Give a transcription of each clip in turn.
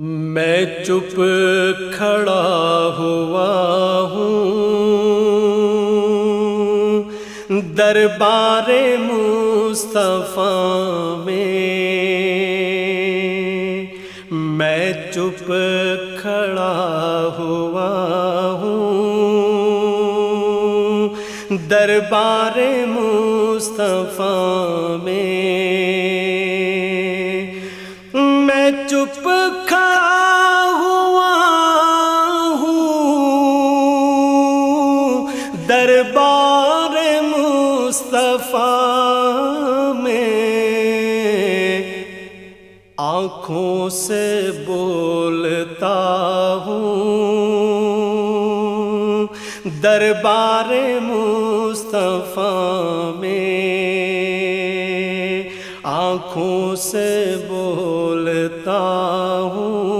میں چپ کھڑا ہوا ہوں دربار مصطفیٰ میں میں چپ کھڑا ہوا ہوں دربار مصطفیٰ میں دربار مصطفیٰ میں آنکھوں سے بولتا ہوں۔ دربار مصطفیٰ میں آنکھوں سے بولتا ہوں۔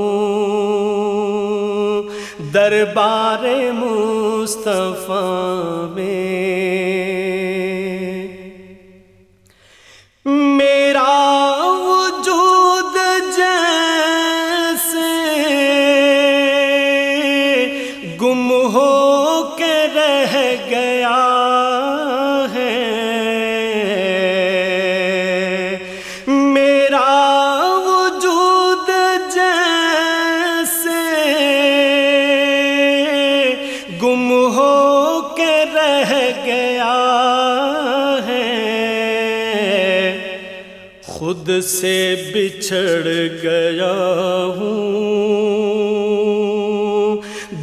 دربار مصطفیٰ میں خود سے بچھڑ گیا ہوں۔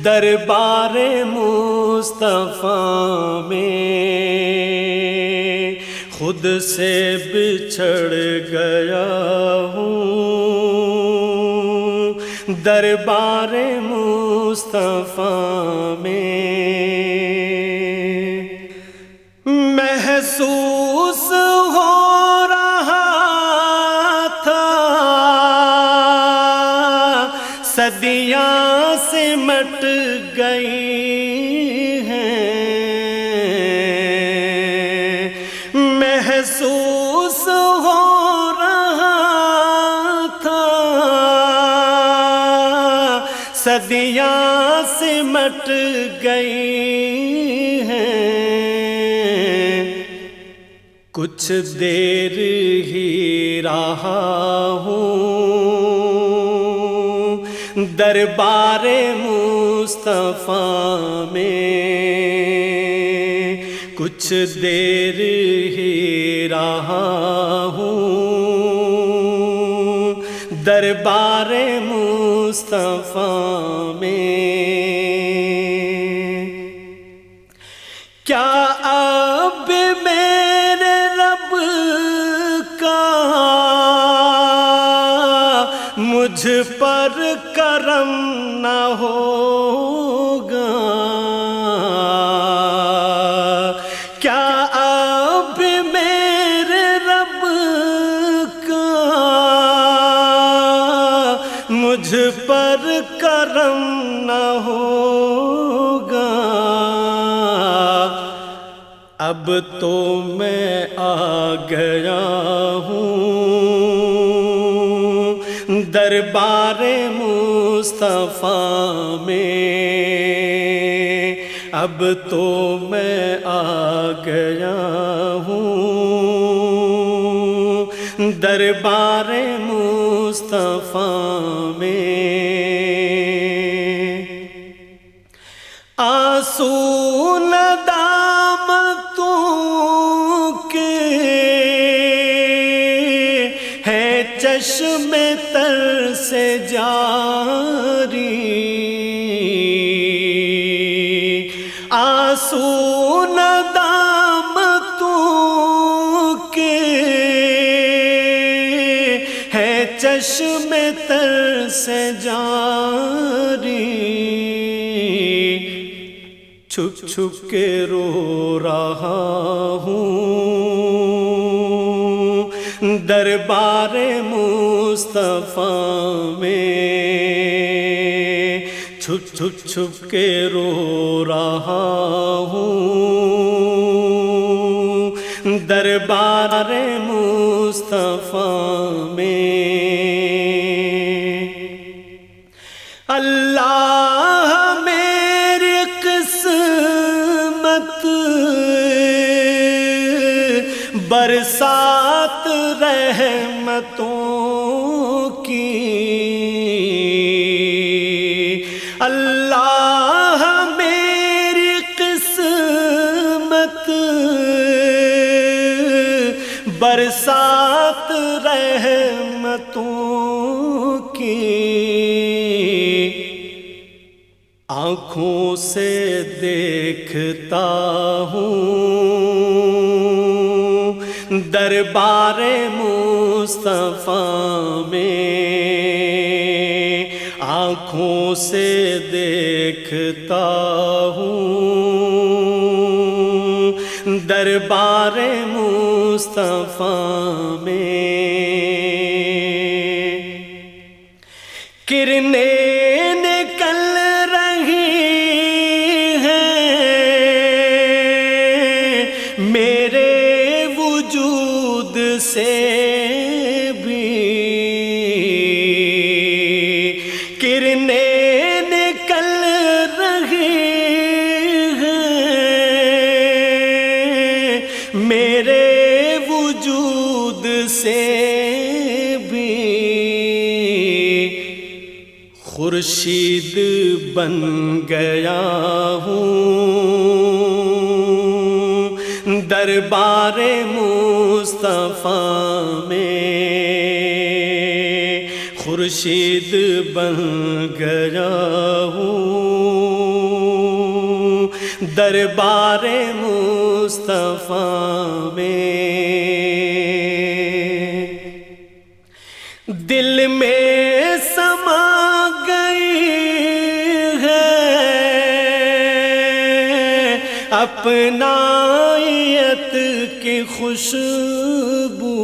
دربار مصطفیٰ میں خود سے بچھڑ گیا ہوں۔ دربار مصطفیٰ میں محسوس ہو رہا تھا۔ صدیاں سے مٹ گئی ہیں۔ کچھ دیر ہی رہا ہوں۔ دربار مصطفیٰ میں کچھ دیر ہی رہا ہوں۔ دربار مصطفیٰ میں۔ کیا اب میرے رب کا مجھ پر کرم نہ ہوگا اب تو میں آ گیا ہوں۔ دربار مصطفیٰ میں اب تو میں آ گیا ہوں۔ دربار مصطفیٰ چشم تر سے جاری آنسو ندامتوں کے ہے چشم تر سے جاری چھپ چھپ کے رو رہا ہوں دربار مصطفیٰ میں چھپ چھپ چھپ کے رو رہا ہوں۔ دربار مصطفیٰ میں اللہ میرے قسمت برسات رحمتوں کی۔ اللہ میری قسمت برسات رحمتوں کی۔ آنکھوں سے دیکھتا ہوں دربار مصطفیٰ میں آنکھوں سے دیکھتا ہوں۔ دربار مصطفیٰ میں کرنے کرنے نکل رہی ہیں۔ میرے وجود سے بھی خورشید بن گیا ہوں۔ دربار مصطفیٰ میں خورشید بن گیا ہوں دربار مصطفیٰ میں دل میں سما گئی ہے۔ اپنائیت کی خوشبو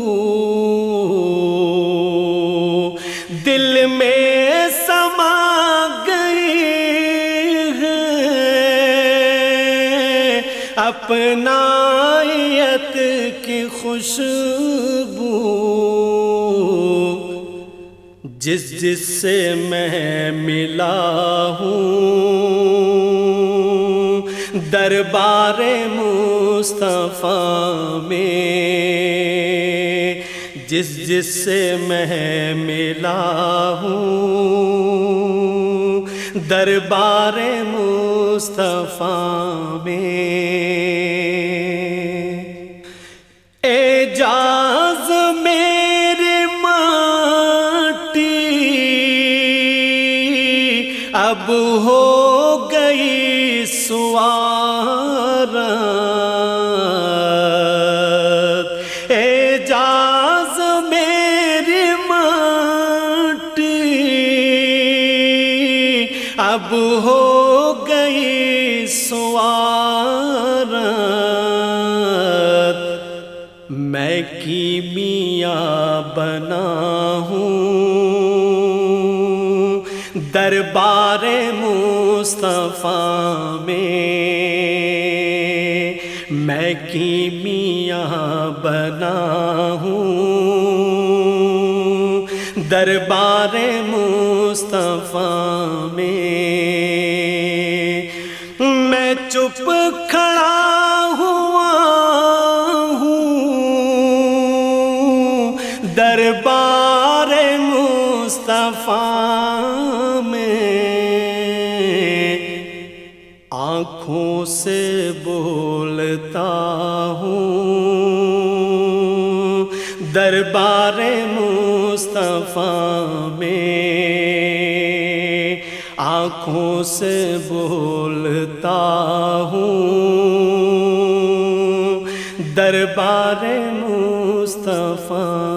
اپنائیت کی خوشبو جس جس سے میں ملا ہوں دربار مصطفیٰ میں جس جس سے میں ملا ہوں دربار مصطفیٰ میں۔ اعجاز میرے ماٹی۔ اب ہو گئی سوار اعجاز میری ماٹی۔ اب ہو میں کیمیا بنا ہوں۔ دربار مصطفیٰ میں میں کیمیا بنا ہوں۔ دربار مصطفیٰ مصطفیٰ میں آنکھوں سے بولتا ہوں۔ دربار مصطفیٰ میں آنکھوں سے بولتا ہوں۔ دربار مصطفیٰ